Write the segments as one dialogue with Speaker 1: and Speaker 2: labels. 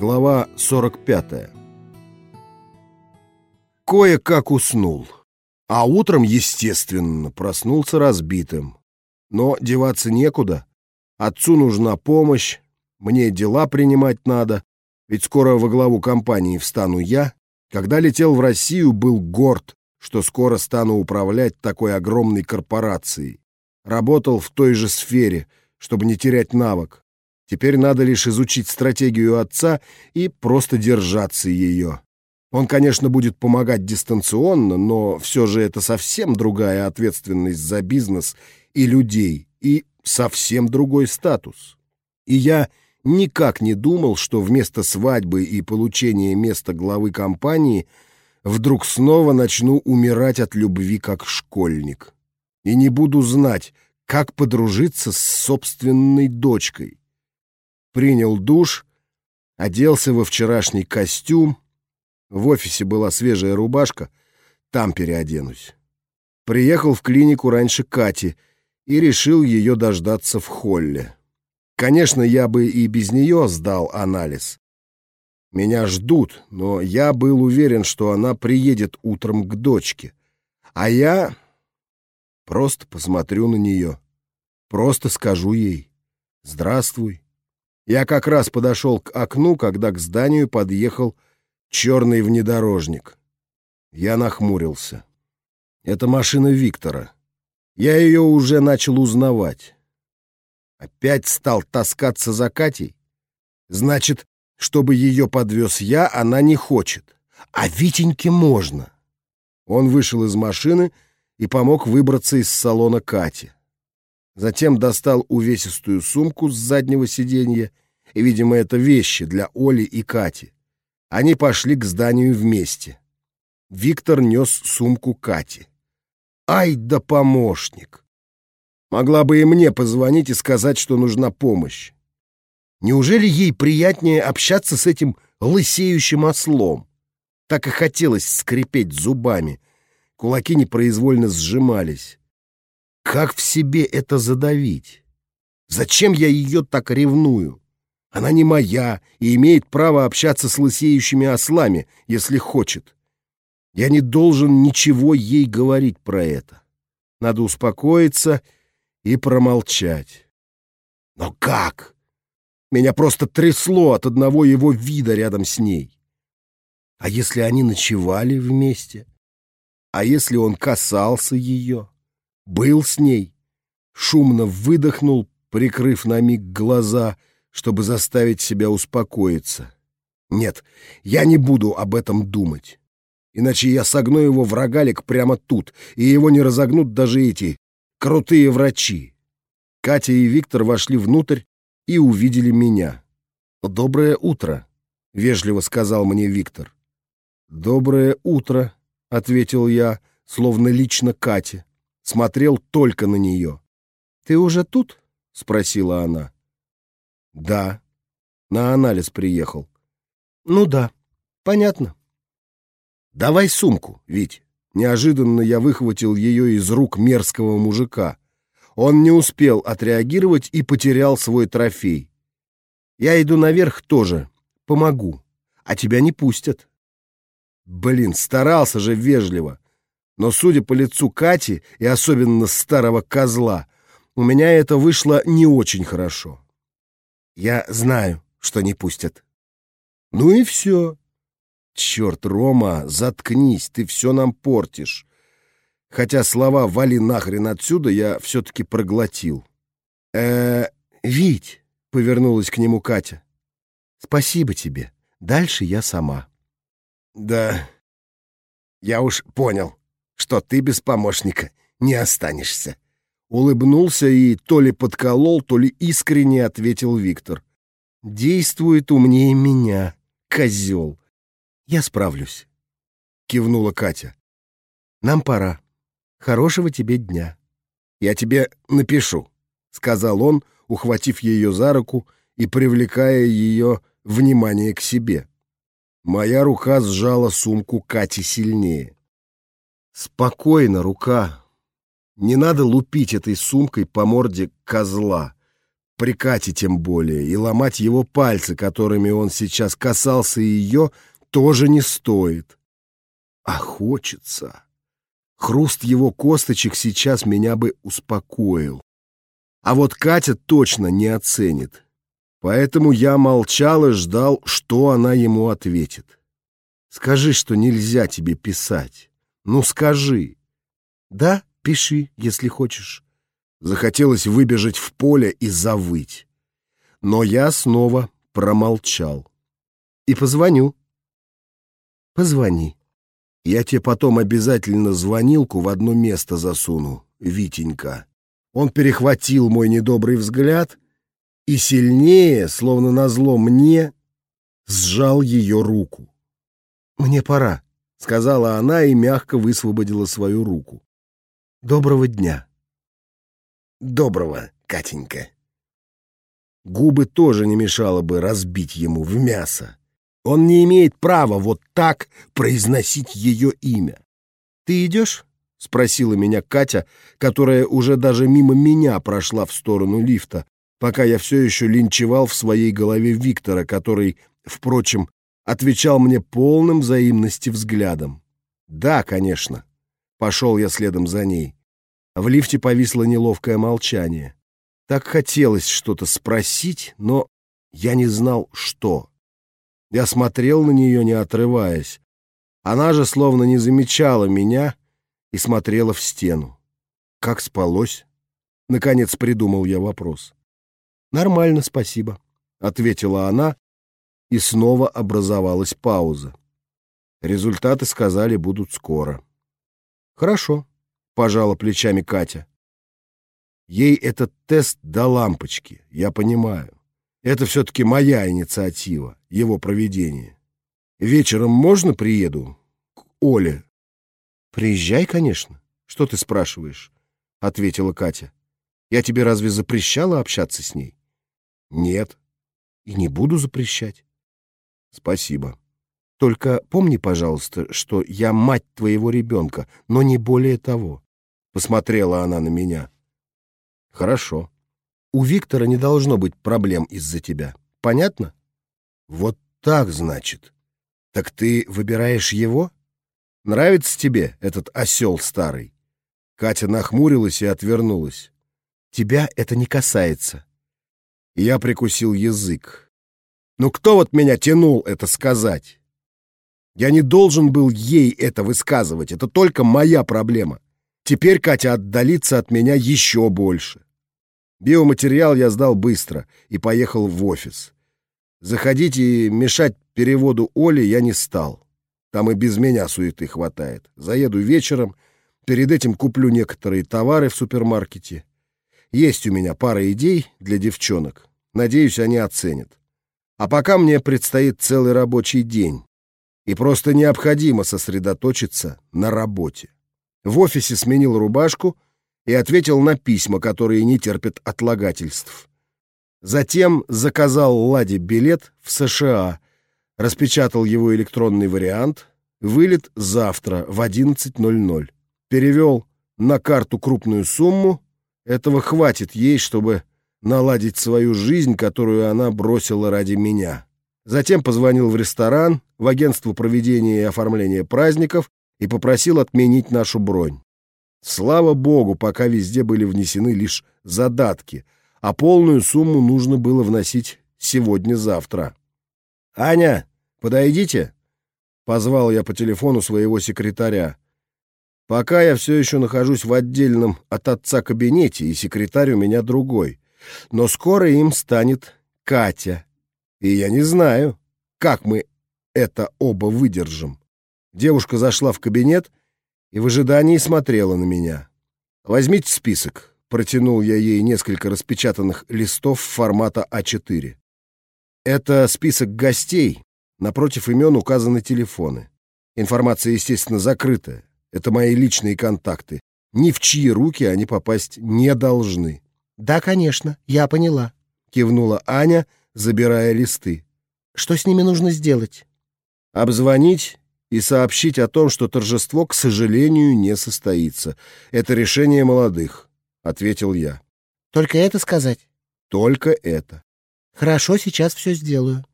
Speaker 1: Глава 45 Кое-как уснул. А утром, естественно, проснулся разбитым. Но деваться некуда. Отцу нужна помощь, мне дела принимать надо, ведь скоро во главу компании встану я. Когда летел в Россию, был горд, что скоро стану управлять такой огромной корпорацией. Работал в той же сфере, чтобы не терять навык. Теперь надо лишь изучить стратегию отца и просто держаться ее. Он, конечно, будет помогать дистанционно, но все же это совсем другая ответственность за бизнес и людей, и совсем другой статус. И я никак не думал, что вместо свадьбы и получения места главы компании вдруг снова начну умирать от любви как школьник. И не буду знать, как подружиться с собственной дочкой. Принял душ, оделся во вчерашний костюм, в офисе была свежая рубашка, там переоденусь. Приехал в клинику раньше Кати и решил ее дождаться в холле. Конечно, я бы и без нее сдал анализ. Меня ждут, но я был уверен, что она приедет утром к дочке. А я просто посмотрю на нее, просто скажу ей «Здравствуй». Я как раз подошел к окну, когда к зданию подъехал черный внедорожник. Я нахмурился. Это машина Виктора. Я ее уже начал узнавать. Опять стал таскаться за Катей? Значит, чтобы ее подвез я, она не хочет. А Витеньке можно. Он вышел из машины и помог выбраться из салона Кати. Затем достал увесистую сумку с заднего сиденья, и, видимо, это вещи для Оли и Кати. Они пошли к зданию вместе. Виктор нес сумку Кати. Ай да помощник! Могла бы и мне позвонить и сказать, что нужна помощь. Неужели ей приятнее общаться с этим лысеющим ослом? Так и хотелось скрипеть зубами. Кулаки непроизвольно сжимались. Как в себе это задавить? Зачем я ее так ревную? Она не моя и имеет право общаться с лысеющими ослами, если хочет. Я не должен ничего ей говорить про это. Надо успокоиться и промолчать. Но как? Меня просто трясло от одного его вида рядом с ней. А если они ночевали вместе? А если он касался ее? Был с ней? Шумно выдохнул, прикрыв на миг глаза — чтобы заставить себя успокоиться. Нет, я не буду об этом думать. Иначе я согну его в рогалик прямо тут, и его не разогнут даже эти крутые врачи. Катя и Виктор вошли внутрь и увидели меня. «Доброе утро», — вежливо сказал мне Виктор. «Доброе утро», — ответил я, словно лично Кате. Смотрел только на нее. «Ты уже тут?» — спросила она. Да. На анализ приехал. Ну да. Понятно. Давай сумку, Вить. Неожиданно я выхватил ее из рук мерзкого мужика. Он не успел отреагировать и потерял свой трофей. Я иду наверх тоже. Помогу. А тебя не пустят. Блин, старался же вежливо. Но, судя по лицу Кати и особенно старого козла, у меня это вышло не очень хорошо. Я знаю, что не пустят. Ну и все. Черт, Рома, заткнись, ты все нам портишь. Хотя слова «вали нахрен отсюда» я все-таки проглотил. э Вить, — повернулась к нему Катя. Спасибо тебе. Дальше я сама. Да, я уж понял, что ты без помощника не останешься. Улыбнулся и то ли подколол, то ли искренне ответил Виктор. «Действует умнее меня, козел. Я справлюсь», — кивнула Катя. «Нам пора. Хорошего тебе дня». «Я тебе напишу», — сказал он, ухватив ее за руку и привлекая ее внимание к себе. Моя рука сжала сумку Кати сильнее. «Спокойно, рука», не надо лупить этой сумкой по морде козла. при Кате тем более, и ломать его пальцы, которыми он сейчас касался ее, тоже не стоит. А хочется. Хруст его косточек сейчас меня бы успокоил. А вот Катя точно не оценит. Поэтому я молчал и ждал, что она ему ответит. Скажи, что нельзя тебе писать. Ну, скажи. Да, пиши, если хочешь. Захотелось выбежать в поле и завыть. Но я снова промолчал. И позвоню. Позвони. Я тебе потом обязательно звонилку в одно место засуну, Витенька. Он перехватил мой недобрый взгляд и сильнее, словно назло мне, сжал ее руку. «Мне пора», — сказала она и мягко высвободила свою руку. «Доброго дня». «Доброго, Катенька». Губы тоже не мешало бы разбить ему в мясо. Он не имеет права вот так произносить ее имя. «Ты идешь?» — спросила меня Катя, которая уже даже мимо меня прошла в сторону лифта, пока я все еще линчевал в своей голове Виктора, который, впрочем, отвечал мне полным взаимности взглядом. «Да, конечно». Пошел я следом за ней. В лифте повисло неловкое молчание. Так хотелось что-то спросить, но я не знал, что. Я смотрел на нее, не отрываясь. Она же словно не замечала меня и смотрела в стену. «Как спалось?» Наконец придумал я вопрос. «Нормально, спасибо», — ответила она, и снова образовалась пауза. Результаты, сказали, будут скоро. «Хорошо», — пожала плечами Катя. Ей этот тест до лампочки, я понимаю. Это все-таки моя инициатива, его проведение. Вечером можно приеду к Оле? Приезжай, конечно. Что ты спрашиваешь? Ответила Катя. Я тебе разве запрещала общаться с ней? Нет. И не буду запрещать. Спасибо. Только помни, пожалуйста, что я мать твоего ребенка, но не более того. Посмотрела она на меня. Хорошо. У Виктора не должно быть проблем из-за тебя. Понятно? Вот так, значит. Так ты выбираешь его? Нравится тебе этот осел старый? Катя нахмурилась и отвернулась. Тебя это не касается. Я прикусил язык. Ну кто вот меня тянул это сказать? Я не должен был ей это высказывать. Это только моя проблема. Теперь Катя отдалится от меня еще больше. Биоматериал я сдал быстро и поехал в офис. Заходить и мешать переводу Оли я не стал. Там и без меня суеты хватает. Заеду вечером, перед этим куплю некоторые товары в супермаркете. Есть у меня пара идей для девчонок. Надеюсь, они оценят. А пока мне предстоит целый рабочий день. И просто необходимо сосредоточиться на работе. В офисе сменил рубашку — и ответил на письма, которые не терпят отлагательств. Затем заказал Ладе билет в США, распечатал его электронный вариант, вылет завтра в 11.00. Перевел на карту крупную сумму, этого хватит ей, чтобы наладить свою жизнь, которую она бросила ради меня. Затем позвонил в ресторан, в агентство проведения и оформления праздников и попросил отменить нашу бронь. Слава богу, пока везде были внесены лишь задатки, а полную сумму нужно было вносить сегодня-завтра. «Аня, подойдите!» — позвал я по телефону своего секретаря. Пока я все еще нахожусь в отдельном от отца кабинете, и секретарь у меня другой. Но скоро им станет Катя. И я не знаю, как мы это оба выдержим. Девушка зашла в кабинет и в ожидании смотрела на меня. «Возьмите список», — протянул я ей несколько распечатанных листов формата А4. «Это список гостей, напротив имен указаны телефоны. Информация, естественно, закрытая. Это мои личные контакты. Ни в чьи руки они попасть не должны». «Да, конечно, я поняла», — кивнула Аня, забирая листы. «Что с ними нужно сделать?» «Обзвонить и сообщить о том, что торжество, к сожалению, не состоится. Это решение молодых, — ответил я. Только это сказать? Только это.
Speaker 2: Хорошо, сейчас все сделаю.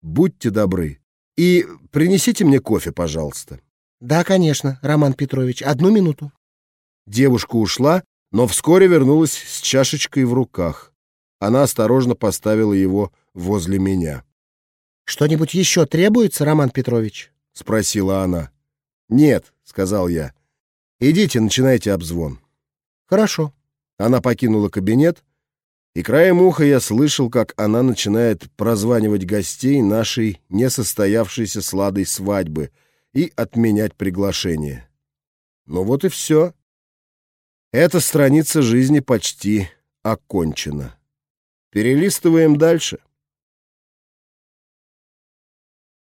Speaker 1: Будьте добры. И принесите мне кофе, пожалуйста.
Speaker 2: Да, конечно, Роман Петрович. Одну минуту.
Speaker 1: Девушка ушла, но вскоре вернулась с чашечкой в руках. Она осторожно поставила его возле меня.
Speaker 2: «Что-нибудь еще требуется, Роман Петрович?»
Speaker 1: — спросила она. «Нет», — сказал я. «Идите, начинайте обзвон».
Speaker 2: «Хорошо».
Speaker 1: Она покинула кабинет, и краем уха я слышал, как она начинает прозванивать гостей нашей несостоявшейся сладой свадьбы и отменять приглашение. Ну вот и все. Эта страница жизни почти окончена. Перелистываем дальше.